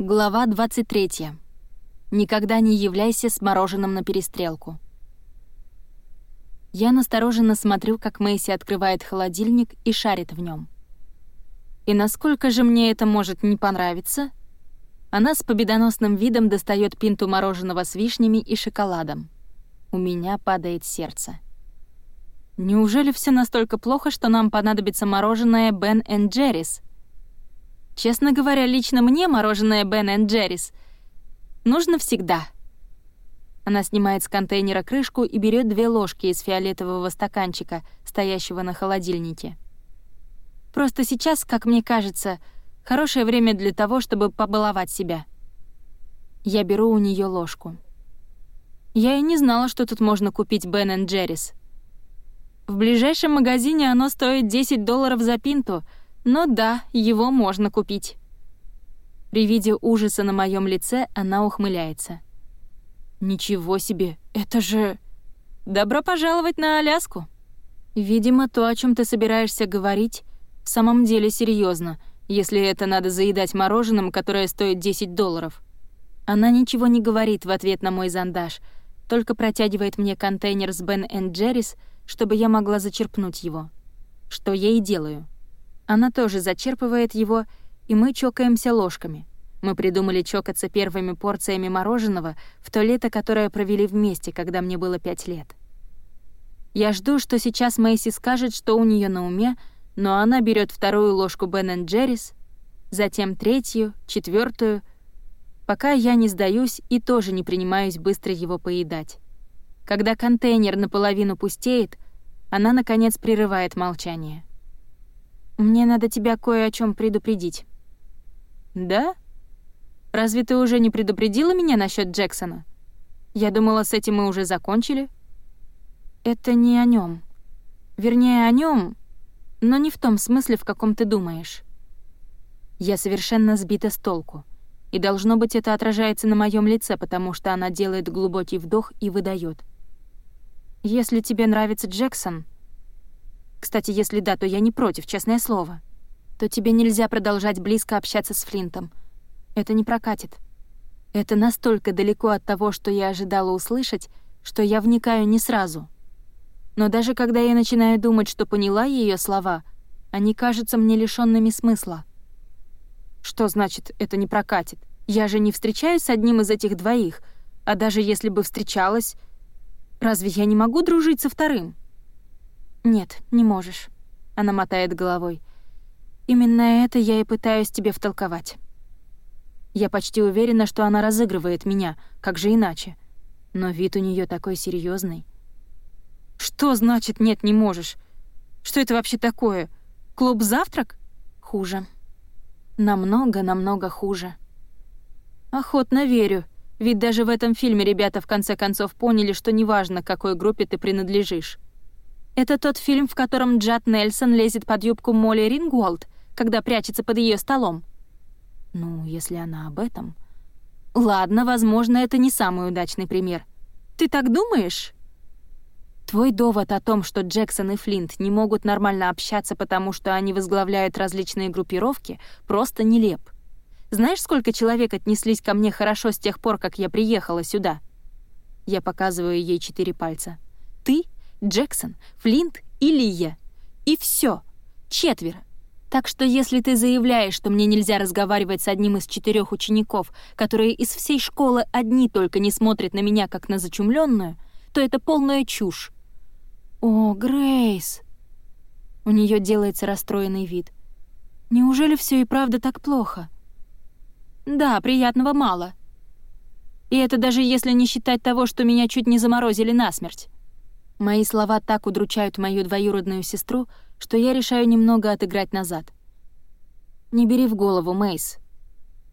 Глава 23. Никогда не являйся с мороженым на перестрелку. Я настороженно смотрю, как Мэйси открывает холодильник и шарит в нем. И насколько же мне это может не понравиться? Она с победоносным видом достает пинту мороженого с вишнями и шоколадом. У меня падает сердце. Неужели все настолько плохо, что нам понадобится мороженое Бен Джеррис — Честно говоря, лично мне мороженое Бен Джеррис нужно всегда. Она снимает с контейнера крышку и берет две ложки из фиолетового стаканчика, стоящего на холодильнике. Просто сейчас, как мне кажется, хорошее время для того, чтобы побаловать себя. Я беру у нее ложку. Я и не знала, что тут можно купить Бен Джеррис. В ближайшем магазине оно стоит 10 долларов за пинту — но да, его можно купить. При виде ужаса на моем лице она ухмыляется. «Ничего себе, это же...» «Добро пожаловать на Аляску!» «Видимо, то, о чем ты собираешься говорить, в самом деле серьезно, если это надо заедать мороженым, которое стоит 10 долларов». Она ничего не говорит в ответ на мой зондаж, только протягивает мне контейнер с Бен Джеррис, чтобы я могла зачерпнуть его. Что я и делаю. Она тоже зачерпывает его, и мы чокаемся ложками. Мы придумали чокаться первыми порциями мороженого в то лето, которое провели вместе, когда мне было пять лет. Я жду, что сейчас Мэйси скажет, что у нее на уме, но она берет вторую ложку Бен Джеррис, затем третью, четвертую, пока я не сдаюсь и тоже не принимаюсь быстро его поедать. Когда контейнер наполовину пустеет, она, наконец, прерывает молчание. Мне надо тебя кое о чем предупредить». «Да? Разве ты уже не предупредила меня насчет Джексона? Я думала, с этим мы уже закончили». «Это не о нем. Вернее, о нем, но не в том смысле, в каком ты думаешь. Я совершенно сбита с толку, и должно быть, это отражается на моем лице, потому что она делает глубокий вдох и выдает. Если тебе нравится Джексон, кстати, если да, то я не против, честное слово. То тебе нельзя продолжать близко общаться с Флинтом. Это не прокатит. Это настолько далеко от того, что я ожидала услышать, что я вникаю не сразу. Но даже когда я начинаю думать, что поняла ее слова, они кажутся мне лишёнными смысла. Что значит «это не прокатит»? Я же не встречаюсь с одним из этих двоих, а даже если бы встречалась, разве я не могу дружить со вторым? «Нет, не можешь», — она мотает головой. «Именно это я и пытаюсь тебе втолковать». Я почти уверена, что она разыгрывает меня, как же иначе. Но вид у нее такой серьезный. «Что значит «нет, не можешь»? Что это вообще такое? Клуб-завтрак?» «Хуже. Намного-намного хуже». «Охотно верю», ведь даже в этом фильме ребята в конце концов поняли, что неважно, какой группе ты принадлежишь. Это тот фильм, в котором Джад Нельсон лезет под юбку Молли Рингуолд, когда прячется под ее столом. Ну, если она об этом... Ладно, возможно, это не самый удачный пример. Ты так думаешь? Твой довод о том, что Джексон и Флинт не могут нормально общаться, потому что они возглавляют различные группировки, просто нелеп. Знаешь, сколько человек отнеслись ко мне хорошо с тех пор, как я приехала сюда? Я показываю ей четыре пальца. Ты Джексон, Флинт и Лия. И все. Четверо. Так что если ты заявляешь, что мне нельзя разговаривать с одним из четырех учеников, которые из всей школы одни только не смотрят на меня как на зачумленную, то это полная чушь. О, Грейс. У нее делается расстроенный вид. Неужели все и правда так плохо? Да, приятного мало. И это даже если не считать того, что меня чуть не заморозили насмерть. Мои слова так удручают мою двоюродную сестру, что я решаю немного отыграть назад. Не бери в голову, Мейс.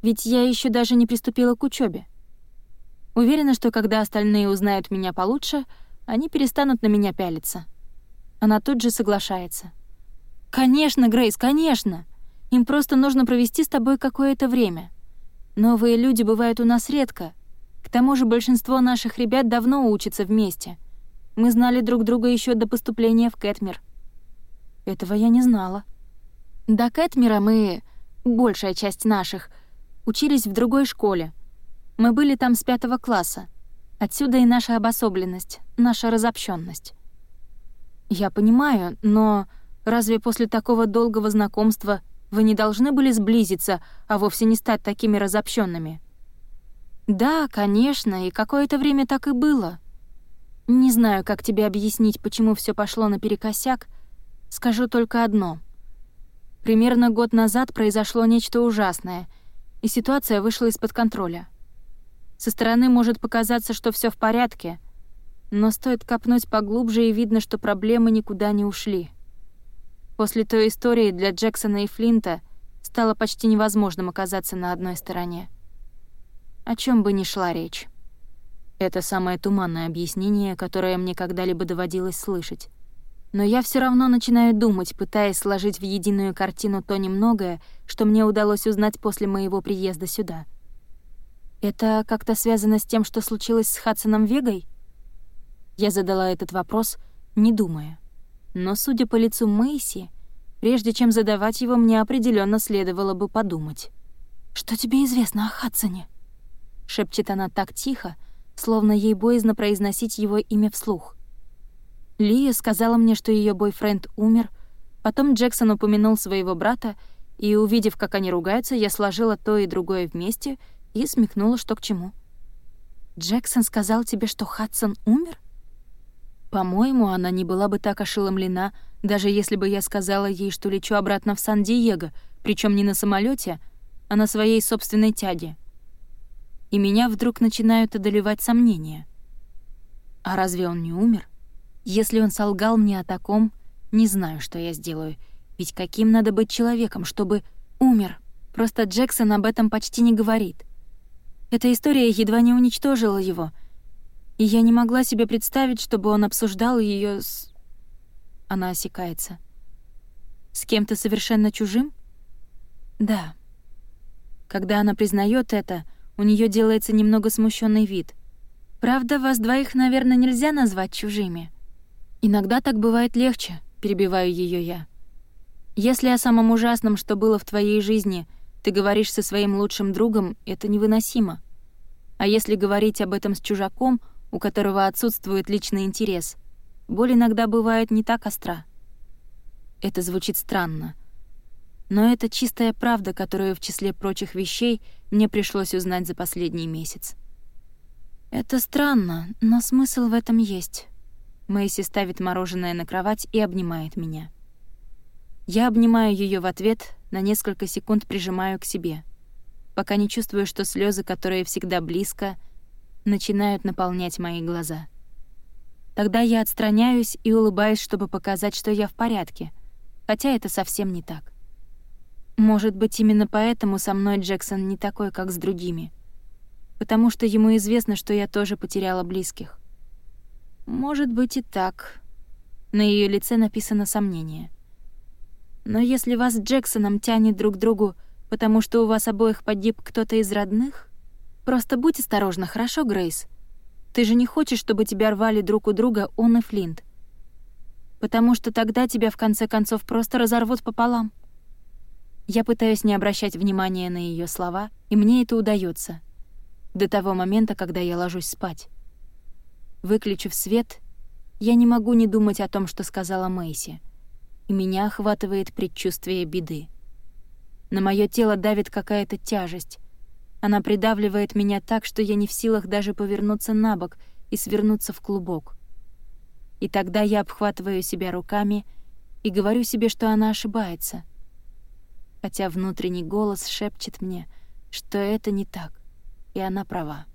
Ведь я еще даже не приступила к учебе. Уверена, что когда остальные узнают меня получше, они перестанут на меня пялиться. Она тут же соглашается. «Конечно, Грейс, конечно! Им просто нужно провести с тобой какое-то время. Новые люди бывают у нас редко. К тому же большинство наших ребят давно учатся вместе — мы знали друг друга еще до поступления в Кэтмир. Этого я не знала. До Кэтмира мы, большая часть наших, Учились в другой школе. Мы были там с пятого класса. Отсюда и наша обособленность, наша разобщенность. Я понимаю, но разве после такого долгого знакомства вы не должны были сблизиться, а вовсе не стать такими разобщенными? Да, конечно, и какое-то время так и было. Не знаю, как тебе объяснить, почему все пошло наперекосяк, скажу только одно. Примерно год назад произошло нечто ужасное, и ситуация вышла из-под контроля. Со стороны может показаться, что все в порядке, но стоит копнуть поглубже, и видно, что проблемы никуда не ушли. После той истории для Джексона и Флинта стало почти невозможным оказаться на одной стороне. О чем бы ни шла речь. Это самое туманное объяснение, которое мне когда-либо доводилось слышать. Но я все равно начинаю думать, пытаясь сложить в единую картину то немногое, что мне удалось узнать после моего приезда сюда — это как-то связано с тем, что случилось с Хадсоном Вегой? Я задала этот вопрос, не думая. Но, судя по лицу Мэйси, прежде чем задавать его, мне определенно следовало бы подумать. «Что тебе известно о Хадсоне?» Шепчет она так тихо, словно ей боязно произносить его имя вслух. Лия сказала мне, что ее бойфренд умер, потом Джексон упомянул своего брата, и, увидев, как они ругаются, я сложила то и другое вместе — и смекнула, что к чему. «Джексон сказал тебе, что Хадсон умер?» По-моему, она не была бы так ошеломлена, даже если бы я сказала ей, что лечу обратно в Сан-Диего, причем не на самолете, а на своей собственной тяге. И меня вдруг начинают одолевать сомнения. А разве он не умер? Если он солгал мне о таком, не знаю, что я сделаю. Ведь каким надо быть человеком, чтобы... Умер. Просто Джексон об этом почти не говорит. Эта история едва не уничтожила его, и я не могла себе представить, чтобы он обсуждал ее с... Она осекается. С кем-то совершенно чужим? Да. Когда она признает это, у нее делается немного смущенный вид. Правда, вас двоих, наверное, нельзя назвать чужими. Иногда так бывает легче, перебиваю ее я. Если о самом ужасном, что было в твоей жизни — ты говоришь со своим лучшим другом, это невыносимо. А если говорить об этом с чужаком, у которого отсутствует личный интерес, боль иногда бывает не так остра. Это звучит странно. Но это чистая правда, которую в числе прочих вещей мне пришлось узнать за последний месяц. Это странно, но смысл в этом есть. Мэйси ставит мороженое на кровать и обнимает меня. Я обнимаю ее в ответ, на несколько секунд прижимаю к себе, пока не чувствую, что слезы, которые всегда близко, начинают наполнять мои глаза. Тогда я отстраняюсь и улыбаюсь, чтобы показать, что я в порядке, хотя это совсем не так. Может быть, именно поэтому со мной Джексон не такой, как с другими. Потому что ему известно, что я тоже потеряла близких. Может быть и так. На ее лице написано сомнение — но если вас с Джексоном тянет друг к другу, потому что у вас обоих погиб кто-то из родных, просто будь осторожна, хорошо, Грейс? Ты же не хочешь, чтобы тебя рвали друг у друга он и Флинт. Потому что тогда тебя в конце концов просто разорвут пополам. Я пытаюсь не обращать внимания на ее слова, и мне это удается. До того момента, когда я ложусь спать. Выключив свет, я не могу не думать о том, что сказала Мэйси — и меня охватывает предчувствие беды. На мое тело давит какая-то тяжесть. Она придавливает меня так, что я не в силах даже повернуться на бок и свернуться в клубок. И тогда я обхватываю себя руками и говорю себе, что она ошибается. Хотя внутренний голос шепчет мне, что это не так, и она права.